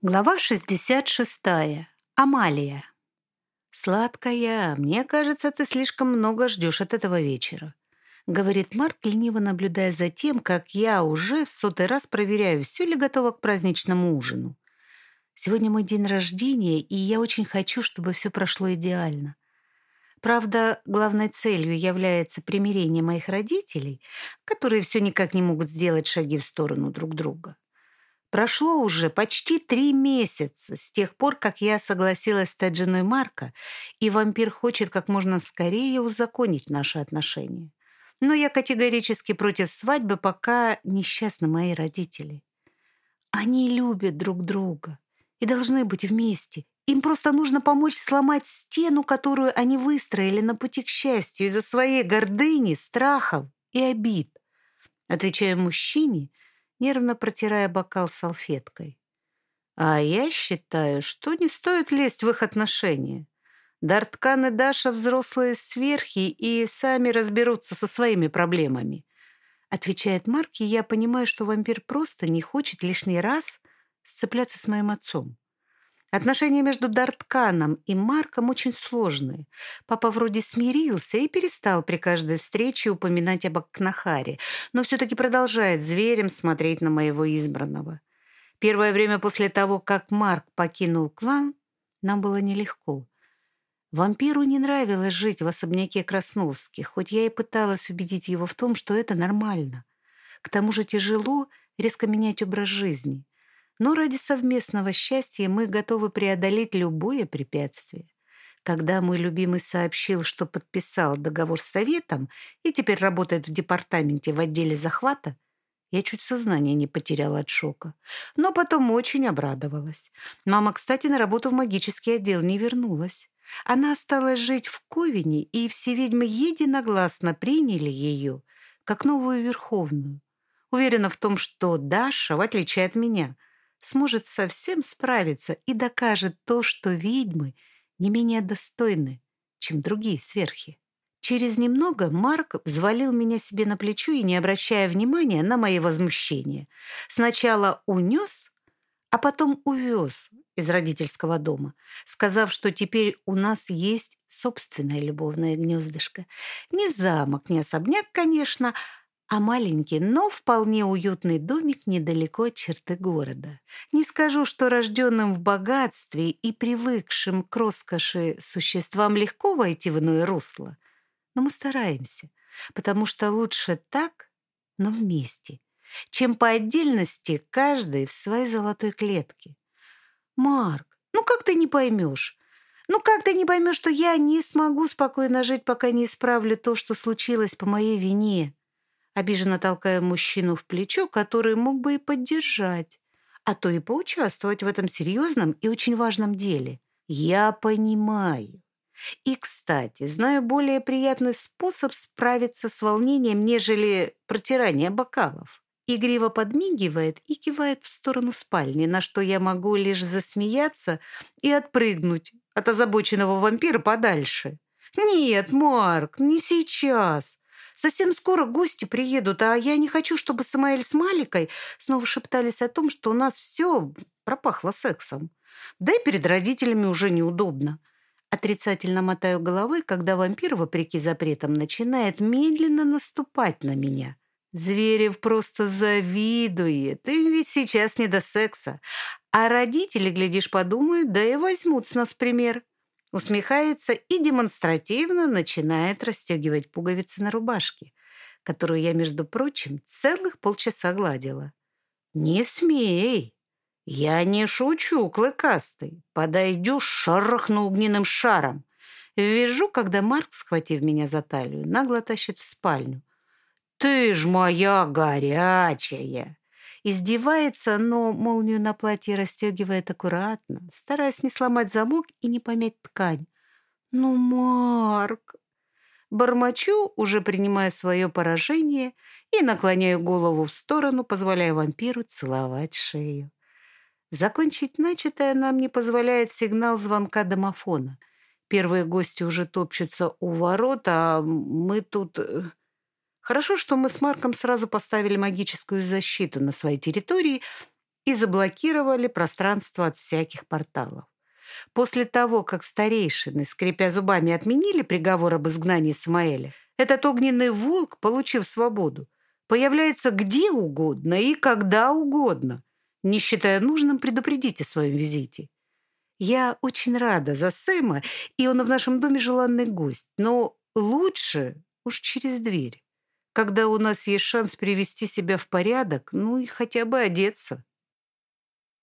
Глава 66. Амалия. «Сладкая, мне кажется, ты слишком много ждешь от этого вечера», говорит Марк, лениво наблюдая за тем, как я уже в сотый раз проверяю, все ли готово к праздничному ужину. Сегодня мой день рождения, и я очень хочу, чтобы все прошло идеально. Правда, главной целью является примирение моих родителей, которые все никак не могут сделать шаги в сторону друг друга. Прошло уже почти три месяца с тех пор, как я согласилась стать женой Марка, и вампир хочет как можно скорее узаконить наши отношения. Но я категорически против свадьбы, пока несчастны мои родители. Они любят друг друга и должны быть вместе. Им просто нужно помочь сломать стену, которую они выстроили на пути к счастью из-за своей гордыни, страхов и обид. Отвечаю мужчине — нервно протирая бокал салфеткой. А я считаю, что не стоит лезть в их отношения. Дарткан и Даша взрослые сверхи и сами разберутся со своими проблемами. Отвечает Марк, и я понимаю, что вампир просто не хочет лишний раз сцепляться с моим отцом. Отношения между Дартканом и Марком очень сложные. Папа вроде смирился и перестал при каждой встрече упоминать об Акнахаре, но все-таки продолжает зверем смотреть на моего избранного. Первое время после того, как Марк покинул клан, нам было нелегко. Вампиру не нравилось жить в особняке Красновских, хоть я и пыталась убедить его в том, что это нормально. К тому же тяжело резко менять образ жизни. Но ради совместного счастья мы готовы преодолеть любое препятствие. Когда мой любимый сообщил, что подписал договор с советом и теперь работает в департаменте в отделе захвата, я чуть сознание не потеряла от шока. Но потом очень обрадовалась. Мама, кстати, на работу в магический отдел не вернулась. Она осталась жить в Ковине, и все ведьмы единогласно приняли ее как новую верховную. Уверена в том, что Даша, в отличие от меня, — сможет совсем справиться и докажет то, что ведьмы не менее достойны, чем другие сверхи. Через немного Марк взвалил меня себе на плечо и, не обращая внимания на мои возмущения, сначала унес, а потом увез из родительского дома, сказав, что теперь у нас есть собственное любовное гнездышко. Не замок, не особняк, конечно, а маленький, но вполне уютный домик недалеко от черты города. Не скажу, что рожденным в богатстве и привыкшим к роскоши существам легко войти в иное русло, но мы стараемся, потому что лучше так, но вместе, чем по отдельности каждый в своей золотой клетке. Марк, ну как ты не поймешь? Ну как ты не поймешь, что я не смогу спокойно жить, пока не исправлю то, что случилось по моей вине? Обиженно толкая мужчину в плечо, который мог бы и поддержать, а то и поучаствовать в этом серьезном и очень важном деле. Я понимаю. И, кстати, знаю более приятный способ справиться с волнением, нежели протирание бокалов. Игриво подмигивает и кивает в сторону спальни, на что я могу лишь засмеяться и отпрыгнуть от озабоченного вампира подальше. «Нет, Марк, не сейчас. Совсем скоро гости приедут, а я не хочу, чтобы Самаэль с Маликой снова шептались о том, что у нас все пропахло сексом. Да и перед родителями уже неудобно. Отрицательно мотаю головой, когда вампир, вопреки запретам, начинает медленно наступать на меня. Зверев просто завидует. Им ведь сейчас не до секса. А родители, глядишь, подумают, да и возьмут с нас пример. Усмехается и демонстративно начинает расстегивать пуговицы на рубашке, которую я, между прочим, целых полчаса гладила. «Не смей! Я не шучу, клыкастый. Подойдешь, шарахну огненным шаром!» Вижу, когда Марк, схватив меня за талию, нагло тащит в спальню. «Ты ж моя горячая!» Издевается, но молнию на платье расстегивает аккуратно, стараясь не сломать замок и не помять ткань. «Ну, Марк!» Бормочу, уже принимая свое поражение, и наклоняю голову в сторону, позволяя вампиру целовать шею. Закончить начатое нам не позволяет сигнал звонка домофона. Первые гости уже топчутся у ворот, а мы тут... Хорошо, что мы с Марком сразу поставили магическую защиту на своей территории и заблокировали пространство от всяких порталов. После того, как старейшины, скрипя зубами, отменили приговор об изгнании Самаэля, этот огненный волк, получив свободу, появляется где угодно и когда угодно, не считая нужным предупредить о своем визите. Я очень рада за Сэма, и он в нашем доме желанный гость, но лучше уж через дверь, когда у нас есть шанс привести себя в порядок, ну и хотя бы одеться.